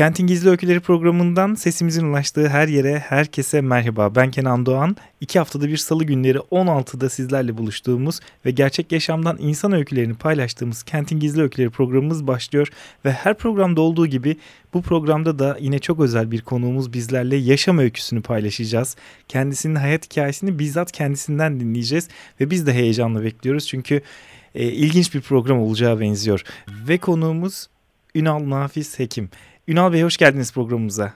Kentin Gizli Öyküleri programından sesimizin ulaştığı her yere, herkese merhaba. Ben Kenan Doğan. İki haftada bir salı günleri 16'da sizlerle buluştuğumuz ve gerçek yaşamdan insan öykülerini paylaştığımız Kentin Gizli Öyküleri programımız başlıyor. Ve her programda olduğu gibi bu programda da yine çok özel bir konuğumuz bizlerle yaşam öyküsünü paylaşacağız. Kendisinin hayat hikayesini bizzat kendisinden dinleyeceğiz ve biz de heyecanla bekliyoruz çünkü e, ilginç bir program olacağı benziyor. Ve konuğumuz Ünal Nafiz Hekim. Ünal Bey hoş geldiniz programımıza.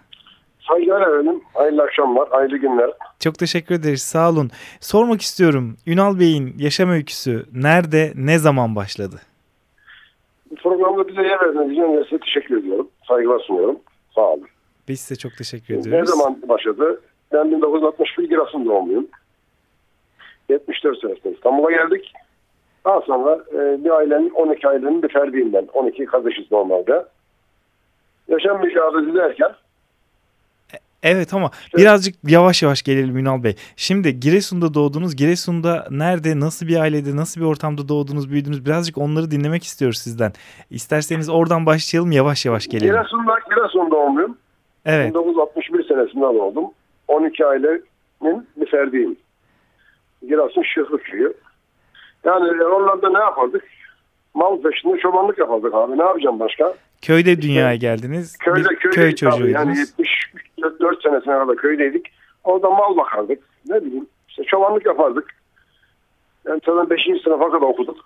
Saygılar efendim. Hayırlı akşamlar, hayırlı günler. Çok teşekkür ederiz. Sağ olun. Sormak istiyorum. Ünal Bey'in yaşam öyküsü nerede, ne zaman başladı? Programda bize yer verdiğiniz için size teşekkür ediyorum. Saygılar sunuyorum. Sağ olun. Biz size çok teşekkür ediyoruz. Ne zaman başladı? Ben 1961 Giresun doğumluyum. 74 senesinde İstanbul'a geldik. Daha sonra e, bir ailenin 12 ailenin bir ferdiyim ben. 12 kardeşiz normalde yaşam mücadelesi derken Evet ama birazcık yavaş yavaş gelelim Ünal Bey. Şimdi Giresun'da doğdunuz. Giresun'da nerede, nasıl bir ailede, nasıl bir ortamda doğdunuz, büyüdünüz? Birazcık onları dinlemek istiyoruz sizden. İsterseniz oradan başlayalım, yavaş yavaş gelelim. Giresun'da, Giresun doğumluyum. Evet. 1961 senesinde doğdum. 12 ailenin bir ferdiyim. Giresun Şıhlı Köyü. Yani oralarda ne yapardık? Mal peşinde çobanlık yapardık abi. Ne yapacağım başka? Köyde dünyaya geldiniz. Köyde, köyde köy çocuğuydunuz. Yani 74 senesine kadar köydeydik. Orada mal bakardık. Ne bileyim işte çobanlık yapardık. Yani zaten 5. sınıfa kadar okuduk.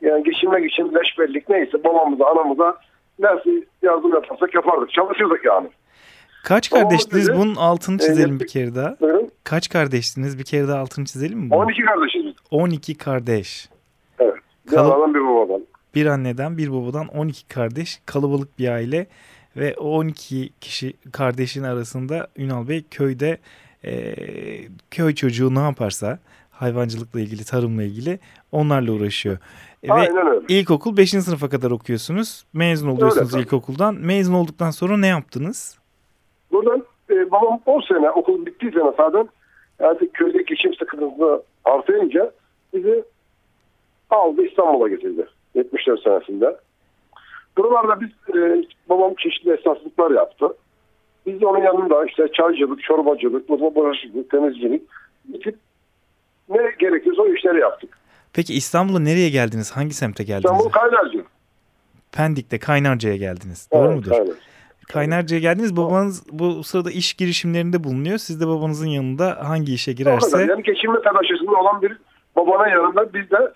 Yani geçinmek için leşbellik neyse babamıza anamıza nasıl yardım yaparsak yapardık. Çalışırdık yani. Kaç kardeştiniz? Bunun altını çizelim e, bir kere daha. Buyurun. Kaç kardeştiniz? Bir kere daha altını çizelim mi? Bunu? 12 kardeşiz. 12 kardeş. Evet. Bir Kal- bir babadan. Bir anneden bir babadan 12 kardeş kalabalık bir aile ve o 12 kişi kardeşin arasında Ünal Bey köyde e, köy çocuğu ne yaparsa hayvancılıkla ilgili tarımla ilgili onlarla uğraşıyor. E, ve Aynen öyle. ilkokul 5. sınıfa kadar okuyorsunuz. Mezun oluyorsunuz Öyle. ilkokuldan. Mezun olduktan sonra ne yaptınız? Buradan e, babam 10 sene okul bittiği sene zaten artık köyde geçim sıkıntısı artınca bizi aldı İstanbul'a getirdi 74 senesinde. Buralarda biz e, babam çeşitli esnaflıklar yaptı. Biz de onun yanında işte çaycılık, çorbacılık, mutfak bulaşıklık, temizcilik bir tip ne gerekiyorsa o işleri yaptık. Peki İstanbul'a nereye geldiniz? Hangi semte geldiniz? İstanbul Kaynarca. Pendik'te Kaynarca'ya geldiniz. Doğru Evet, mudur? Kaynarca. Kaynarca'ya geldiniz. Babanız bu sırada iş girişimlerinde bulunuyor. Siz de babanızın yanında hangi işe girerse Yani geçinme telaşesinde olan bir babanın yanında biz de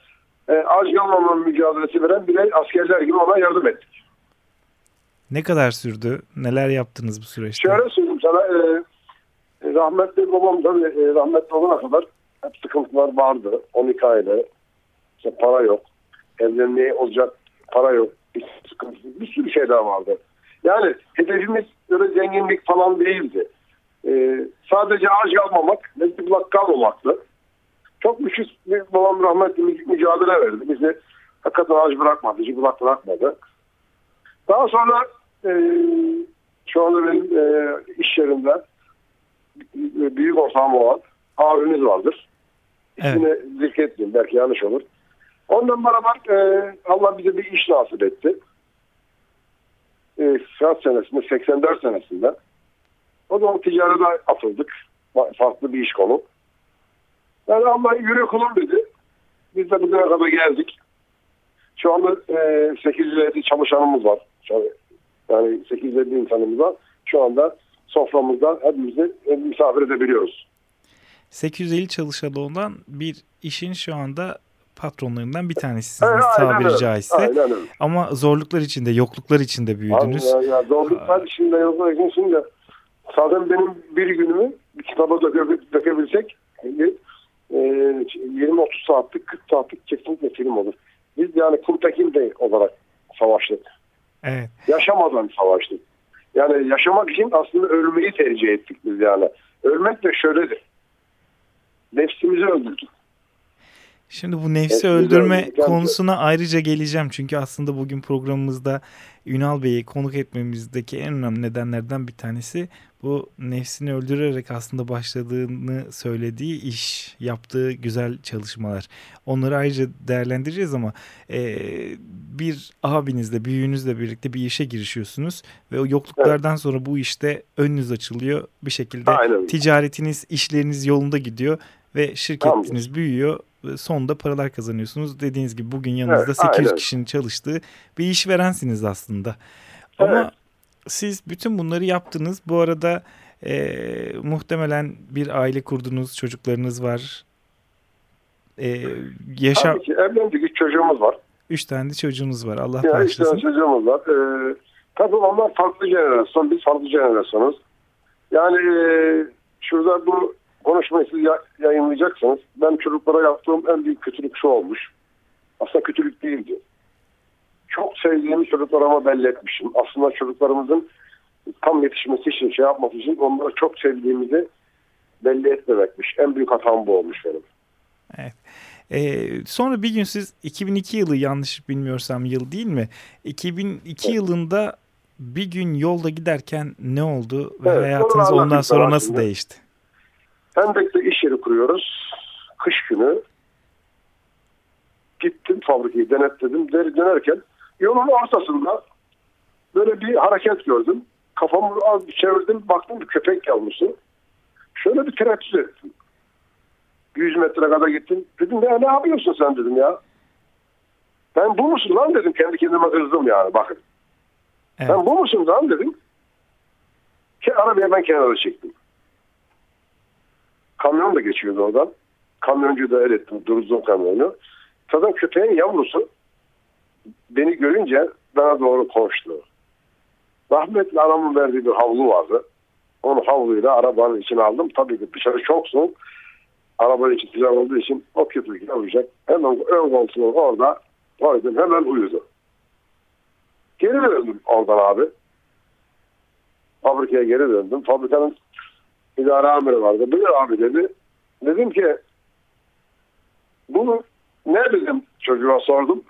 e, aç kalmama mücadelesi veren birey askerler gibi ona yardım ettik. ne kadar sürdü? Neler yaptınız bu süreçte? Şöyle söyleyeyim sana e, e, rahmetli babam da e, rahmetli olana kadar hep sıkıntılar vardı. 12 aile. İşte para yok. Evlenmeye olacak para yok. Bir, sıkıntı, bir sürü şeyler vardı. Yani hedefimiz öyle zenginlik falan değildi. E, sadece aç kalmamak, nezle bulak kalmamaktı. Çok müthiş bir babam rahmetli mü- mücadele verdi. Bizi hakikaten aç bırakmadı, cıbılak bırakmadı. Daha sonra e, şu anda benim e, iş yerimde büyük ortağım olan abimiz vardır. İsmini zikretmeyeyim belki yanlış olur. Ondan beraber e, Allah bize bir iş nasip etti. E, kaç senesinde? 84 senesinde. O zaman ticarete atıldık. Fa- Farklı bir iş konu. Yani Allah yürü kulum dedi. Biz de bugüne kadar geldik. Şu anda e, 850 çalışanımız var. Yani 850 insanımız var. Şu anda soframızda hepimizi misafir edebiliyoruz. 850 çalışanı olan bir işin şu anda patronlarından bir tanesisiniz Evet, aynen tabiri öyle. caizse. Aynen öyle. Ama zorluklar içinde, yokluklar içinde büyüdünüz. Ya, ya, zorluklar içinde yoklar için şimdi zaten benim bir günümü bir kitaba döke, dökebilsek e, 20-30 saatlik 40 saatlik kesinlikle film olur. Biz yani Kurtekin Bey olarak savaştık. Evet. Yaşamadan savaştık. Yani yaşamak için aslında ölmeyi tercih ettik biz yani. Ölmek de şöyledir. Nefsimizi öldürdük. Şimdi bu nefsi Nefsimizi öldürme konusuna ayrıca geleceğim. Çünkü aslında bugün programımızda Ünal Bey'i konuk etmemizdeki en önemli nedenlerden bir tanesi bu nefsini öldürerek aslında başladığını söylediği iş, yaptığı güzel çalışmalar. Onları ayrıca değerlendireceğiz ama e, bir abinizle, büyüğünüzle birlikte bir işe girişiyorsunuz ve o yokluklardan sonra bu işte önünüz açılıyor. Bir şekilde Aynen ticaretiniz, işleriniz yolunda gidiyor ve şirketiniz büyüyor. Ve Sonunda paralar kazanıyorsunuz. Dediğiniz gibi bugün yanınızda Evet, 800 aynen. kişinin çalıştığı bir işverensiniz aslında. Ama Evet. siz bütün bunları yaptınız. Bu arada e, muhtemelen bir aile kurdunuz, çocuklarınız var. E, yaşam Tabii ki evlendik, üç çocuğumuz var. üç tane de çocuğunuz var. Allah Yani üç tane bağışlasın. çocuğumuz var. Ee, tabii onlar farklı jenerasyon, biz farklı jenerasyonuz. Yani e, şurada bu konuşmayı yayınlayacaksınız. Ben çocuklara yaptığım en büyük kötülük şu olmuş. Aslında kötülük değildi. Çok sevdiğimi çocuklarıma belli etmişim. Aslında çocuklarımızın tam yetişmesi için, şey yapması için onlara çok sevdiğimizi belli etmemekmiş. En büyük hatam bu olmuş benim. E, sonra bir gün siz 2002 yılı yanlış bilmiyorsam yıl değil mi? 2002 Evet. yılında bir gün yolda giderken ne oldu ve Evet, hayatınız ondan sonra nasıl değişti? Hendek'te iş yeri kuruyoruz. Kış günü gittim fabrikayı denetledim. Deri dönerken yolun ortasında böyle bir hareket gördüm. Kafamı az bir çevirdim. Baktım bir köpek yavrusu. Şöyle bir tereddüt ettim. 100 metre kadar gittim. Dedim ya ne yapıyorsun sen dedim ya. Ben bu musun lan dedim. Kendi kendime kızdım yani bakın. Evet. Sen bu musun lan dedim. Ki ben kenara çektim. Kamyon da geçiyordu oradan. Kamyoncu da el ettim. Durdurdum kamyonu. Zaten köpeğin yavrusu beni görünce bana doğru koştu. Rahmetli anamın verdiği bir havlu vardı. Onu havluyla arabanın içine aldım. Tabii ki dışarı çok soğuk. Arabanın içi sıcak olduğu için o köpek yavrucak. Hemen ön koltuğu orada koydum. Hemen uyudu. Geri döndüm oradan abi. Fabrikaya geri döndüm. Fabrikanın idare amiri vardı. Buyur abi dedi. Dedim ki bunu ne dedim çocuğa sordum.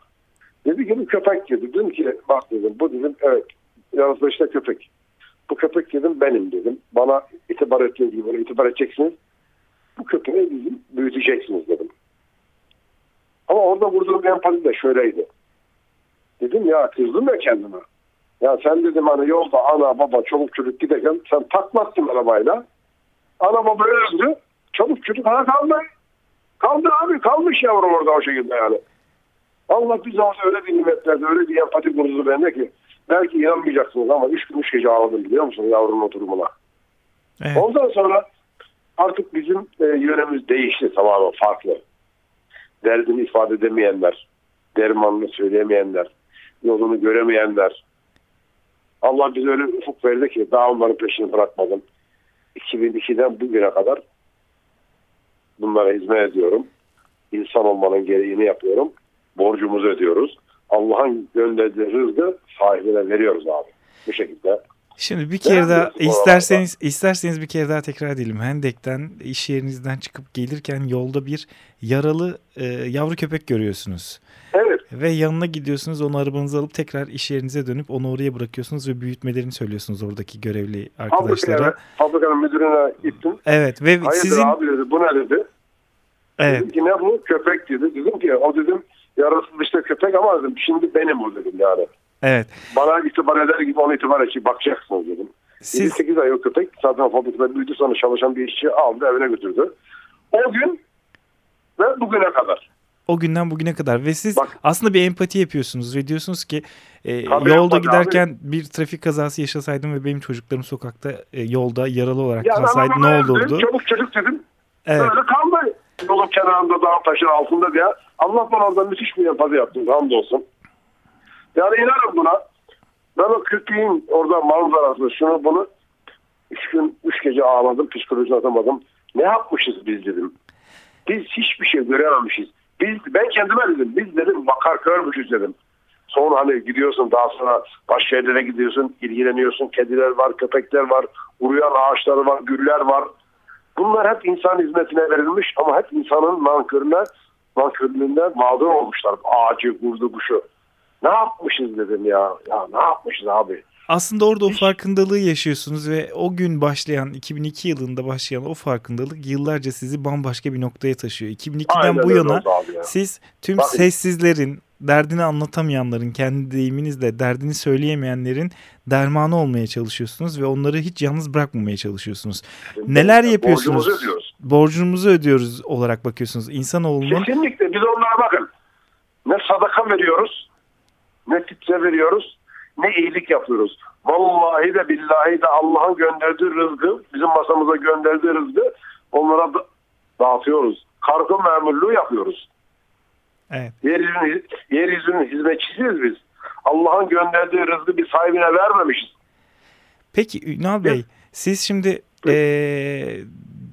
Dedi ki bu köpek dedi. Dedim ki bak dedim bu dedim evet yanınızda işte köpek. Bu köpek dedim benim dedim. Bana itibar ettiğiniz gibi itibar edeceksiniz. Bu köpeği bizim büyüteceksiniz dedim. Ama orada vurduğum empati de şöyleydi. Dedim ya kızdım ya kendime. Ya sen dedim hani yolda ana baba çoluk çocuk giderken sen takmazsın arabayla. Ana baba öldü. Çoluk çocuk hala kaldı. Kaldı abi kalmış yavrum orada o şekilde yani. Allah bize olsa öyle bir nimetlerdi öyle bir empati kurdu bende ki. Belki inanmayacaksınız ama üç gün üç gece ağladım biliyor musun yavrumun durumuna. Evet. Ondan sonra artık bizim e, yönümüz değişti tamamen farklı. Derdini ifade edemeyenler, dermanını söyleyemeyenler, yolunu göremeyenler. Allah bize öyle ufuk verdi ki daha onların peşini bırakmadım. 2002'den bugüne kadar bunlara hizmet ediyorum. İnsan olmanın gereğini yapıyorum. Borcumuzu ödüyoruz. Allah'ın gönderdiği rızkı sahibine veriyoruz abi. Bu şekilde. Şimdi bir kere daha isterseniz isterseniz bir kere daha tekrar edelim. Hendek'ten iş yerinizden çıkıp gelirken yolda bir yaralı e, yavru köpek görüyorsunuz. Evet. Ve yanına gidiyorsunuz onu arabanıza alıp tekrar iş yerinize dönüp onu oraya bırakıyorsunuz ve büyütmelerini söylüyorsunuz oradaki görevli arkadaşlara. Fabrikaya, fabrikanın müdürüne gittim. Evet ve Hayırdır sizin abi dedi bu ne dedi. evet Dedim ki ne bu köpek dedi. Dedim ki o dedim yarasız işte köpek ama dedim şimdi benim o dedim yani. evet Bana itibar eder gibi ona itibar edecek bakacaksınız dedim. siz 8 ay o köpek zaten fabrikada büyüdü sonra çalışan bir işçi aldı evine götürdü. O gün ve bugüne kadar. O günden bugüne kadar ve siz Bak- aslında bir empati yapıyorsunuz ve diyorsunuz ki e, yolda giderken bir trafik kazası yaşasaydım ve benim çocuklarım sokakta e, yolda yaralı olarak Yani kalsaydı ne olurdu? Çabuk çocuk dedim. Evet. Böyle kaldı. Yolun kenarında dağ taşın altında diye. Allah bana orada müthiş bir empati yaptı. Hamdolsun. Yani inanın buna. Ben o köpeğin orada manzarası şunu bunu üç gün üç gece ağladım psikolojisini atamadım. Ne yapmışız biz dedim. Biz hiçbir şey görememişiz. Biz, ben kendime dedim biz dedim bakar görmüşüz dedim. Sonra hani gidiyorsun daha sonra başka yerlere gidiyorsun, ilgileniyorsun. Kediler var, köpekler var, uruyan ağaçlar var, güller var. Bunlar hep insan hizmetine verilmiş ama hep insanın nankörüne, nankörlüğünden mağdur olmuşlar. Ağacı, kurdu, kuşu. Ne yapmışız dedim ya. Ya ne yapmışız abi? Aslında orada o farkındalığı yaşıyorsunuz ve o gün başlayan 2002 yılında başlayan o farkındalık yıllarca sizi bambaşka bir noktaya taşıyor. 2002'den Aynen bu yana ya. siz tüm Bakın. sessizlerin, derdini anlatamayanların, kendi deyiminizle derdini söyleyemeyenlerin dermanı olmaya çalışıyorsunuz ve onları hiç yalnız bırakmamaya çalışıyorsunuz. Neler yapıyorsunuz? Borcumuzu ödüyoruz. Borcumuzu ödüyoruz olarak bakıyorsunuz. İnsanoğlunun Kesinlikle biz onlara bakın. Ne sadaka veriyoruz, ne fitre veriyoruz, ne iyilik yapıyoruz. Vallahi de billahi de Allah'ın gönderdiği rızkı, bizim masamıza gönderdiği rızkı onlara da- dağıtıyoruz. Kargo memurluğu yapıyoruz. evet, Yeryüzünün, yeryüzünün hizmetçisiyiz biz. Allah'ın gönderdiği rızkı bir sahibine vermemişiz. Peki Ünal Bey, siz şimdi eee,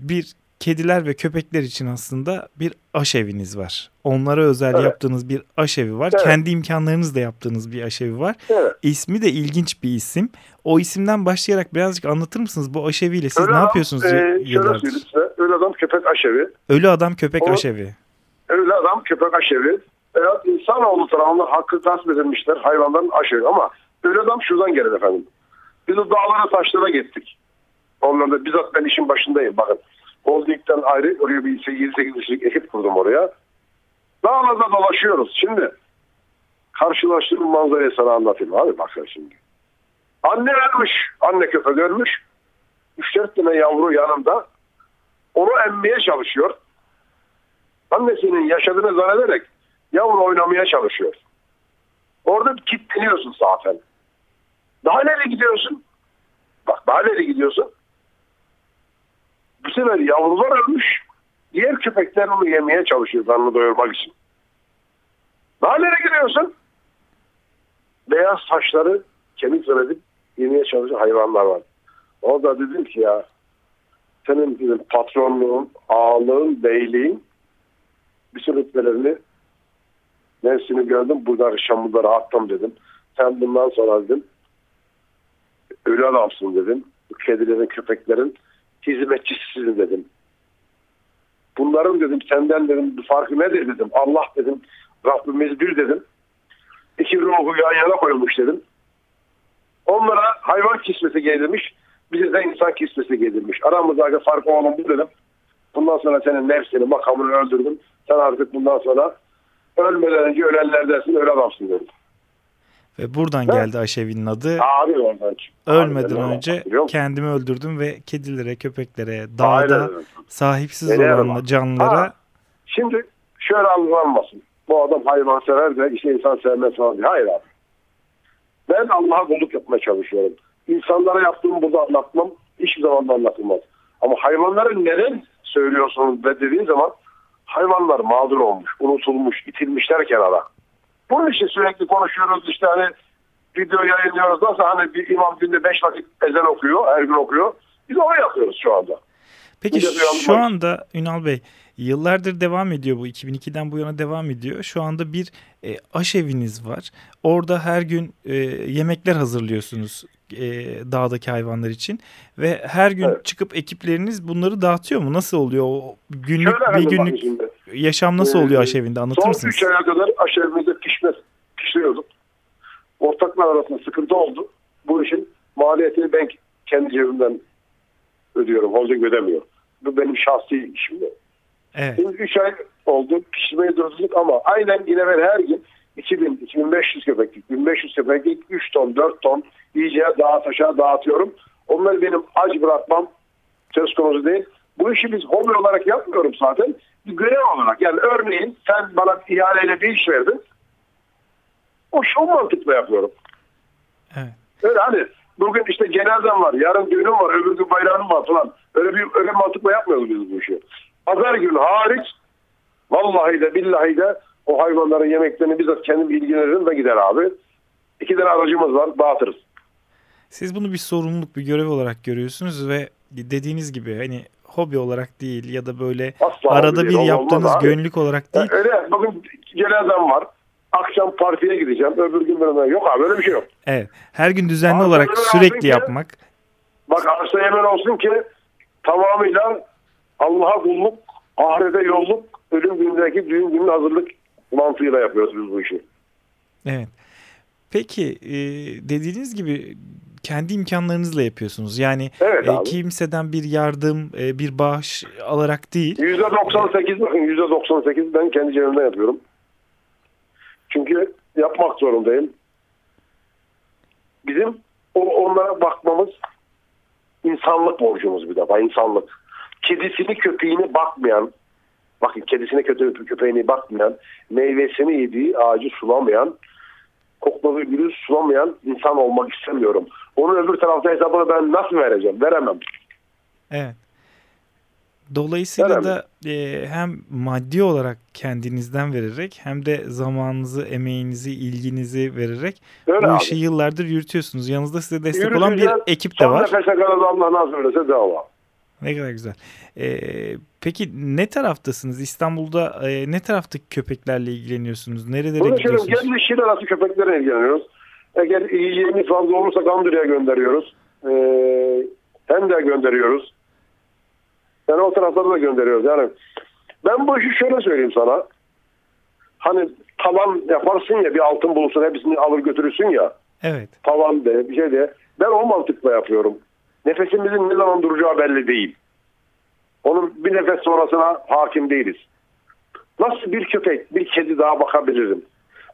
bir kediler ve köpekler için aslında bir aşeviniz var. Onlara özel Evet. yaptığınız bir aşevi var. Evet. Kendi imkanlarınızla yaptığınız bir aşevi var. Evet. İsmi de ilginç bir isim. O isimden başlayarak birazcık anlatır mısınız bu aşeviyle siz Ölü ne adam, yapıyorsunuz e, yıllardır? size. Ölü adam köpek aşevi. Ölü adam köpek O- aşevi. Öyle adam köpek aşevi. Veya insanoğlu tarafından hakkı tasvip edilmişler hayvanların aşevi. Ama öyle adam şuradan gelir efendim. Biz o dağlara taşlara gittik. Onlarda bizzat ben işin başındayım. Bakın Holding'den ayrı oraya bir 7-8 kişilik ekip kurdum oraya. Dağlarda dolaşıyoruz. Şimdi karşılaştığım manzarayı sana anlatayım abi bak sen şimdi. Anne ölmüş. Anne köpek ölmüş. 3-4 tane yavru yanında. Onu emmeye çalışıyor annesinin yaşadığını zannederek yavru oynamaya çalışıyor. Orada kilitleniyorsun zaten. Daha nereye gidiyorsun? Bak daha nereye gidiyorsun? Bu sefer yavrular ölmüş. Diğer köpekler onu yemeye çalışıyor karnını doyurmak için. Daha nereye gidiyorsun? Beyaz saçları kemik zannedip yemeye çalışan hayvanlar var. Orada dedim ki ya senin dedim, patronluğun, ağalığın, beyliğin bütün rütbelerini nefsini gördüm. Burada burada rahattım dedim. Sen bundan sonra dedim ölü adamsın dedim. Kedilerin, köpeklerin hizmetçisisin dedim. Bunların dedim senden dedim farkı nedir dedim. Allah dedim Rabbimiz bir dedim. İki ruhu yan yana koyulmuş dedim. Onlara hayvan kisvesi giydirmiş. Bize de insan kisvesi giydirmiş. Aramızdaki fark olan bu dedim. Bundan sonra senin nefsini, makamını öldürdüm. Sen artık bundan sonra ölmeden önce ölenlerdensin, öyle adamsın dedim. Ve buradan Evet. geldi aşevinin adı. Abi oradan. Ölmeden Aynen öyle. önce kendimi öldürdüm ve kedilere, köpeklere, Aynen dağda sahipsiz Nereye olan canlılara Ha. Şimdi şöyle algılanmasın. Bu adam hayvan sever de işte insan sevmez falan diye. Hayır abi. Ben Allah'a kulluk yapmaya çalışıyorum. İnsanlara yaptığımı burada anlatmam hiçbir zaman da anlatılmaz. Ama hayvanları neden söylüyorsunuz de dediğin zaman hayvanlar mağdur olmuş, unutulmuş, itilmişler kenara. Bunun için sürekli konuşuyoruz işte hani video yayınlıyoruz. Nasıl hani bir imam günde beş vakit ezan okuyor, her gün okuyor. Biz onu yapıyoruz şu anda. Peki şu anda Ünal Bey yıllardır devam ediyor bu 2002'den bu yana devam ediyor. Şu anda bir e, aşeviniz var. Orada her gün e, yemekler hazırlıyorsunuz e, dağdaki hayvanlar için ve her gün Evet. çıkıp ekipleriniz bunları dağıtıyor mu? Nasıl oluyor o günlük Şöyle bir günlük yaşam nasıl Ee, oluyor aşevinde anlatır Son mısınız? 3 aya kadar aşevimizde pişme pişiriyorduk. Ortaklar arasında sıkıntı oldu. Bu işin maliyetini ben kendi cebimden ödüyorum. Holding ödemiyor. Bu benim şahsi işim. Evet. Şimdi 3 ay oldu. Pişirmeyi durdurduk ama aynen yine ben her gün 2000, 2500 köpeklik, 1500 köpeklik 3 ton, 4 ton iyice dağa taşa dağıtıyorum. Onları benim aç bırakmam söz konusu değil. Bu işi biz hobi olarak yapmıyorum zaten. Bir görev olarak. Yani örneğin sen bana ihaleyle bir iş verdin. O şu mantıkla yapıyorum. Evet. Öyle hani bugün işte cenazem var, yarın düğünüm var, öbür gün bayramım var falan. Öyle bir öyle mantıkla yapmıyoruz biz bu işi. Pazar günü hariç vallahi de billahi de o hayvanların yemeklerini bizzat kendim ilgilenirim ve gider abi. İki tane aracımız var dağıtırız. Siz bunu bir sorumluluk, bir görev olarak görüyorsunuz ve dediğiniz gibi hani hobi olarak değil ya da böyle Asla arada bir değil, yaptığınız gönüllük olarak değil. Öyle bugün cenazem var. Akşam partiye gideceğim. Öbür gün böyle yok abi öyle bir şey yok. Evet. Her gün düzenli Abi, olarak sürekli ki- yapmak. Bak arsa yemen olsun ki tamamıyla Allah'a kulluk, ahirete yolluk, ölüm günündeki düğün günün hazırlık mantığıyla yapıyoruz biz bu işi. Evet. Peki e, dediğiniz gibi kendi imkanlarınızla yapıyorsunuz. Yani Evet e, kimseden bir yardım, e, bir bağış alarak değil. %98 bakın %98 ben kendi cebimden yapıyorum. Çünkü yapmak zorundayım. Bizim onlara bakmamız insanlık borcumuz bir defa insanlık. Kedisini köpeğini bakmayan bakın kedisine kötü köpeğini bakmayan meyvesini yediği ağacı sulamayan kokladığı gülü sulamayan insan olmak istemiyorum. Onun öbür tarafta hesabını ben nasıl vereceğim? Veremem. Evet. Dolayısıyla Veremem. da e, hem maddi olarak kendinizden vererek hem de zamanınızı, emeğinizi, ilginizi vererek Öyle bu abi. işi yıllardır yürütüyorsunuz. Yanınızda size destek olan bir Yürüteceğiz. ekip de Son var. nefese kadar Allah verirse dava. Ne kadar güzel. Ee, peki ne taraftasınız? İstanbul'da e, ne taraftaki köpeklerle ilgileniyorsunuz? Nerelere Bunu şöyle gidiyorsunuz? kendi şehir arası köpeklerle ilgileniyoruz. Eğer yiyeceğimiz fazla olursa Gandırı'ya gönderiyoruz. Ee, hem de gönderiyoruz. Yani o tarafları da gönderiyoruz. Yani ben bu işi şöyle söyleyeyim sana. Hani tavan yaparsın ya bir altın bulursun hepsini alır götürürsün ya. Evet. Tavan de bir şey de. Ben o mantıkla yapıyorum. Nefesimizin ne zaman duracağı belli değil. Onun bir nefes sonrasına hakim değiliz. Nasıl bir köpek, bir kedi daha bakabilirim?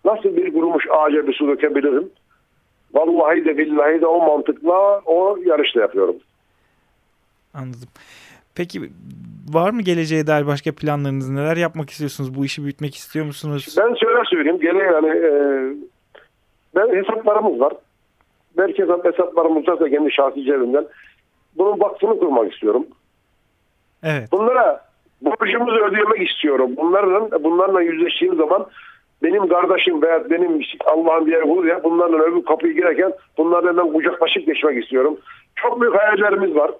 Nasıl bir kurumuş ağaca bir su dökebilirim? Vallahi de billahi de o mantıkla o yarışla yapıyorum. Anladım. Peki var mı geleceğe dair başka planlarınız? Neler yapmak istiyorsunuz? Bu işi büyütmek istiyor musunuz? Ben şöyle söyleyeyim. Gene yani e, ben hesaplarımız var. Belki hesap, hesaplarımız varsa kendi şahsi cebimden. Bunun vakfını kurmak istiyorum. Evet. Bunlara borcumuzu ödemek istiyorum. Bunlarla, bunlarla yüzleştiğim zaman benim kardeşim veya benim Allah'ın diğer kulu ya bunlarla öbür kapıyı girerken bunlarla ben kucaklaşıp geçmek istiyorum. Çok büyük hayallerimiz var.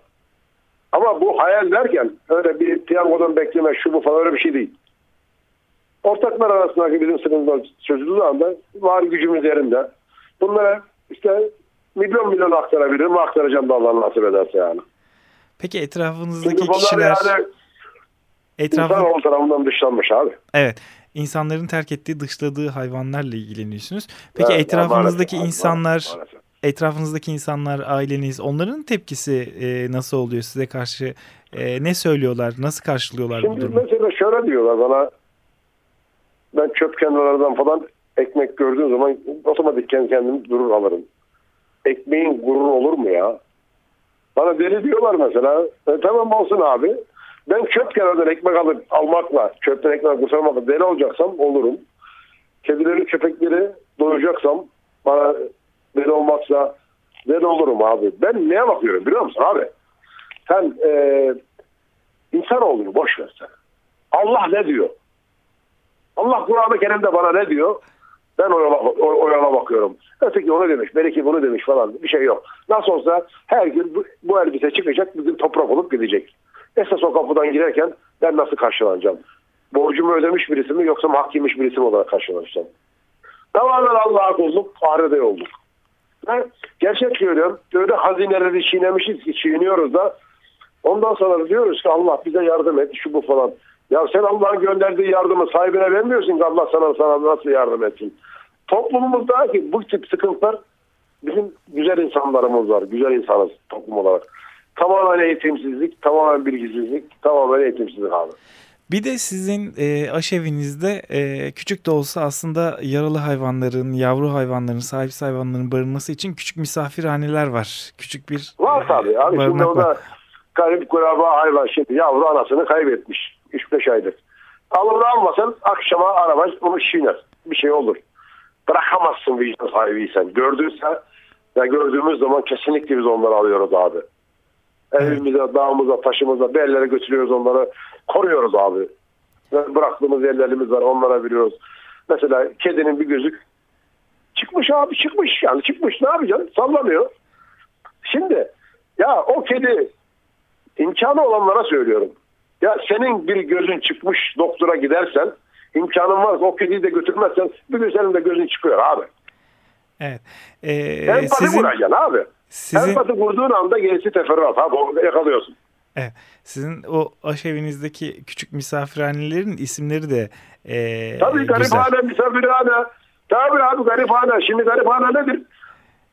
Ama bu hayal derken öyle bir piyangodan bekleme şu bu falan öyle bir şey değil. Ortaklar arasındaki bizim sıkıntılar çözüldüğü anda var gücümüz yerinde. Bunlara işte milyon milyon aktarabilirim. Aktaracağım da Allah nasip ederse yani. Peki etrafınızdaki kişiler yani etrafın İnsanoğlu tarafından dışlanmış abi. evet insanların terk ettiği dışladığı hayvanlarla ilgileniyorsunuz. Peki Evet, etrafınızdaki maalesef, insanlar maalesef. Etrafınızdaki insanlar, aileniz onların tepkisi e, nasıl oluyor size karşı? E, ne söylüyorlar? Nasıl karşılıyorlar bu Şimdi durumu? mesela şöyle diyorlar bana ben çöp kenarlardan falan ekmek gördüğüm zaman otomatik kendi kendim durur alırım. Ekmeğin gururu olur mu ya? Bana deli diyorlar mesela. E, tamam olsun abi. Ben çöp kenarından ekmek alıp almakla, çöpten ekmek kurtarmakla deli olacaksam olurum. Kedileri, köpekleri doyuracaksam bana deli olmazsa deli olurum abi. Ben neye bakıyorum biliyor musun abi? Sen e, insan oluyor boş ver sen. Allah ne diyor? Allah Kur'an-ı Kerim'de bana ne diyor? Ben o yola, o, o yola onu demiş, belki bunu demiş falan bir şey yok. Nasıl olsa her gün bu, bu elbise çıkacak, bizim toprak olup gidecek. Esas o kapıdan girerken ben nasıl karşılanacağım? Borcumu ödemiş birisi mi yoksa hak yemiş birisi mi olarak karşılanacağım? Tamamen Allah'a kulluk, ahirete yolluk. Ve gerçek söylüyorum, öyle hazineleri çiğnemişiz ki çiğniyoruz da ondan sonra diyoruz ki Allah bize yardım et, şu bu falan. Ya sen Allah'ın gönderdiği yardımı sahibine vermiyorsun ki Allah sana sana nasıl yardım etsin. Toplumumuzda ki bu tip sıkıntılar bizim güzel insanlarımız var. Güzel insanız toplum olarak. Tamamen eğitimsizlik, tamamen bilgisizlik, tamamen eğitimsizlik abi. Bir de sizin e, aşevinizde e, küçük de olsa aslında yaralı hayvanların, yavru hayvanların, sahipsiz hayvanların barınması için küçük misafirhaneler var. Küçük bir Var e, tabii. Abi şimdi o da garip kuraba hayvan şimdi yavru anasını kaybetmiş. 3-5 aydır. Alır almasan akşama araba onu şiner. Bir şey olur. Bırakamazsın vicdan sahibiysen. Gördüyse ya gördüğümüz zaman kesinlikle biz onları alıyoruz abi. Evimize, dağımıza, taşımıza bir yerlere götürüyoruz onları. Koruyoruz abi. Bıraktığımız yerlerimiz var onlara veriyoruz. Mesela kedinin bir gözü çıkmış abi çıkmış yani çıkmış ne yapacaksın sallamıyor. Şimdi ya o kedi imkanı olanlara söylüyorum. Ya senin bir gözün çıkmış doktora gidersen imkanın varsa o kediyi de götürmezsen bir gün senin de gözün çıkıyor abi. Evet. Ee, Empati sizin, kuracaksın abi. Sizin, Empati kurduğun anda gerisi teferruat. Orada yakalıyorsun. evet, sizin o aşevinizdeki küçük misafirhanelerin isimleri de ee, Tabii gariphane, misafirhane. Tabii abi gariphane. Şimdi gariphane nedir?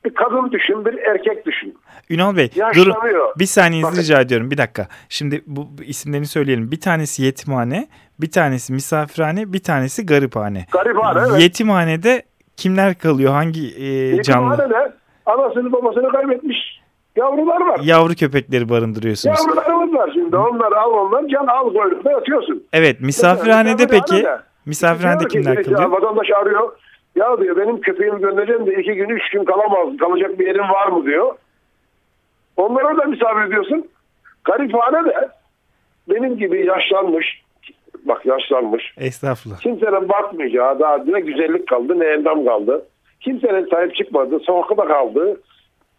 Bir kadın düşün, bir erkek düşün. Ünal Bey Yaşlanıyor. bir Bakın. rica ediyorum bir dakika. Şimdi bu, isimlerini söyleyelim. Bir tanesi yetimhane, bir tanesi misafirhane, bir tanesi gariphane. Gariphane evet. Yetimhanede kimler kalıyor? Hangi ee, canlı? Yetimhanede anasını babasını kaybetmiş yavrular var. Yavru köpekleri barındırıyorsunuz. Yavrularımız var şimdi. Onları al onları can al koynunda yatıyorsun. Evet misafirhanede peki Misafirhanede. kimler kalıyor? Vatandaş arıyor. Ya diyor benim köpeğimi göndereceğim de iki gün üç gün kalamaz. Kalacak bir yerin var mı diyor. Onlara da misafir ediyorsun. Gariphane de benim gibi yaşlanmış. Bak yaşlanmış. Estağfurullah. Kimsenin bakmayacağı daha ne güzellik kaldı ne endam kaldı. Kimsenin sahip çıkmadı. Sokakta kaldı.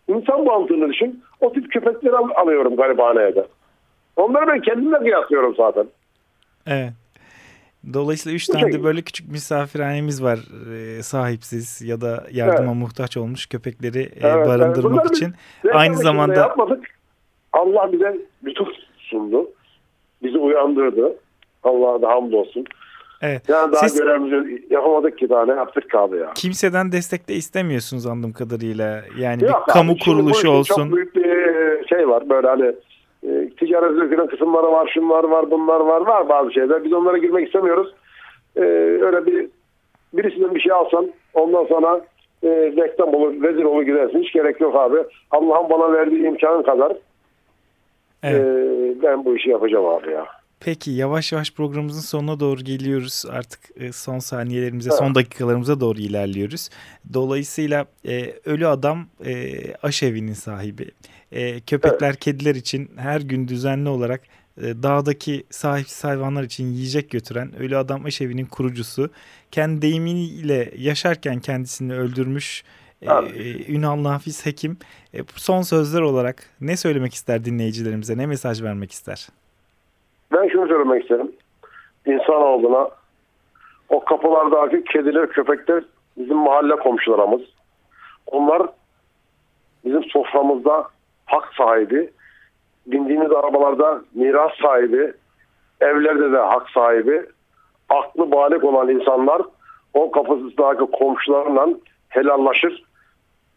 İnsan mantığını düşün. O tip köpekleri al- alıyorum gariphaneye de. Onları ben kendimle kıyaslıyorum zaten. Evet. Dolayısıyla üç tane de şekilde. böyle küçük misafirhanemiz var e, sahipsiz ya da yardıma muhtaç olmuş köpekleri e, Evet, barındırmak evet. İçin. Aynı zamanda yapmadık. Allah bize lütuf sundu. Bizi uyandırdı. Allah'a da hamdolsun. Evet, Yani daha siz görevimizi yapamadık ki daha ne yaptık kaldı ya. kimseden destek de istemiyorsunuz anladığım kadarıyla. Yani Yok bir kamu abi, kuruluşu olsun. Çok büyük bir e, şey var böyle hani e, ticaret üzerine kısımları var, şunlar var, bunlar var, var bazı şeyler. Biz onlara girmek istemiyoruz. E, öyle bir birisinden bir şey alsan ondan sonra e, reklam olur, rezil olur gidersin. Hiç gerek yok abi. Allah'ın bana verdiği imkanın kadar Evet. e, ben bu işi yapacağım abi ya. Peki yavaş yavaş programımızın sonuna doğru geliyoruz. Artık e, son saniyelerimize, Evet. son dakikalarımıza doğru ilerliyoruz. Dolayısıyla e, ölü adam e, aşevinin sahibi. E, köpekler, kediler için her gün düzenli olarak e, dağdaki sahipsiz hayvanlar için yiyecek götüren ölü adam aşevinin kurucusu. Kendi deyimiyle yaşarken kendisini öldürmüş e, Evet. Ünal Nafiz Hekim. E, son sözler olarak ne söylemek ister dinleyicilerimize, ne mesaj vermek ister? Ben şunu söylemek isterim. İnsan olduğuna o kapılardaki kediler, köpekler bizim mahalle komşularımız. Onlar bizim soframızda hak sahibi. Bindiğimiz arabalarda miras sahibi. Evlerde de hak sahibi. Aklı balik olan insanlar o kapısındaki komşularla helallaşır.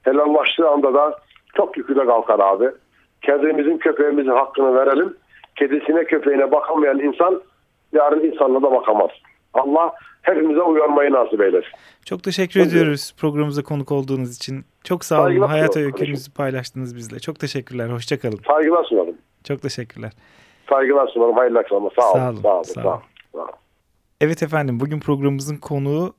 Helallaştığı anda da çok yükü de kalkar abi. Kedimizin köpeğimizin hakkını verelim. Kedisine köpeğine bakamayan insan yarın insanla da bakamaz. Allah hepimize uyanmayı nasip eylesin. Çok teşekkür Tabii. ediyoruz programımıza konuk olduğunuz için. Çok sağ olun. Hayat öykünüzü paylaştınız bizle. Çok teşekkürler. Hoşçakalın. Saygılar sunarım. Çok teşekkürler. Saygılar sunarım. Hayırlı akşamlar. Sağ, Sağ olun. Sağ olun. sağ olun. Sağ olun. Evet efendim bugün programımızın konuğu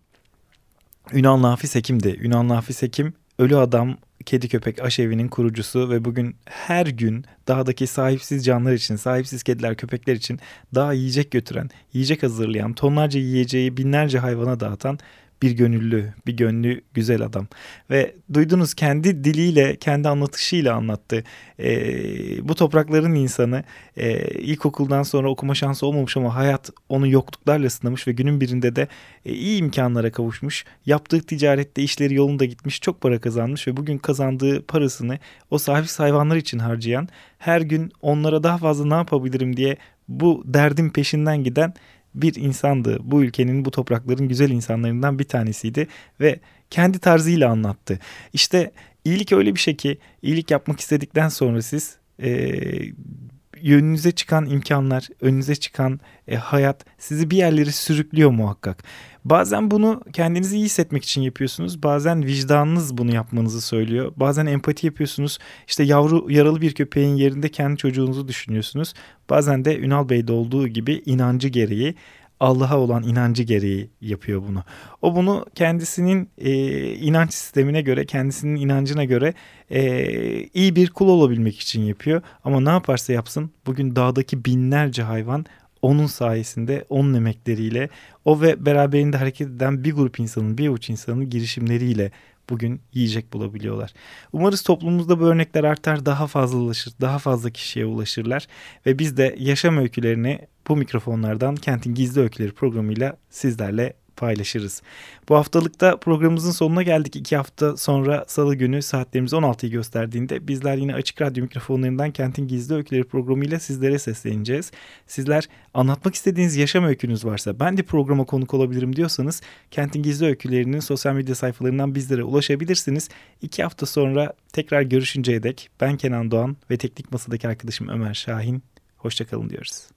Ünal Nafiz Hekim'di. Ünal Nafiz Hekim Ölü Adam Kedi Köpek Aşevi'nin kurucusu ve bugün her gün dağdaki sahipsiz canlar için, sahipsiz kediler, köpekler için dağa yiyecek götüren, yiyecek hazırlayan, tonlarca yiyeceği binlerce hayvana dağıtan bir gönüllü, bir gönlü güzel adam. Ve duydunuz kendi diliyle, kendi anlatışıyla anlattı. Ee, bu toprakların insanı e, ilkokuldan sonra okuma şansı olmamış ama hayat onu yokluklarla sınamış ve günün birinde de e, iyi imkanlara kavuşmuş. Yaptığı ticarette işleri yolunda gitmiş, çok para kazanmış ve bugün kazandığı parasını o sahipsiz hayvanlar için harcayan, her gün onlara daha fazla ne yapabilirim diye bu derdin peşinden giden bir insandı. Bu ülkenin, bu toprakların güzel insanlarından bir tanesiydi ve kendi tarzıyla anlattı. İşte iyilik öyle bir şey ki iyilik yapmak istedikten sonra siz e, yönünüze çıkan imkanlar, önünüze çıkan e, hayat sizi bir yerlere sürüklüyor muhakkak. Bazen bunu kendinizi iyi hissetmek için yapıyorsunuz. Bazen vicdanınız bunu yapmanızı söylüyor. Bazen empati yapıyorsunuz. İşte yavru yaralı bir köpeğin yerinde kendi çocuğunuzu düşünüyorsunuz. Bazen de Ünal Bey'de olduğu gibi inancı gereği Allah'a olan inancı gereği yapıyor bunu. O bunu kendisinin e, inanç sistemine göre, kendisinin inancına göre e, iyi bir kul olabilmek için yapıyor. Ama ne yaparsa yapsın bugün dağdaki binlerce hayvan onun sayesinde, onun emekleriyle, o ve beraberinde hareket eden bir grup insanın, bir avuç insanın girişimleriyle bugün yiyecek bulabiliyorlar. Umarız toplumumuzda bu örnekler artar, daha fazlalaşır, daha fazla kişiye ulaşırlar ve biz de yaşam öykülerini bu mikrofonlardan Kentin Gizli Öyküleri programıyla sizlerle paylaşırız. Bu haftalıkta programımızın sonuna geldik. İki hafta sonra salı günü saatlerimiz 16'yı gösterdiğinde bizler yine Açık Radyo mikrofonlarından Kentin Gizli Öyküleri programıyla sizlere sesleneceğiz. Sizler anlatmak istediğiniz yaşam öykünüz varsa ben de programa konuk olabilirim diyorsanız Kentin Gizli Öykülerinin sosyal medya sayfalarından bizlere ulaşabilirsiniz. İki hafta sonra tekrar görüşünceye dek ben Kenan Doğan ve teknik masadaki arkadaşım Ömer Şahin. Hoşçakalın diyoruz.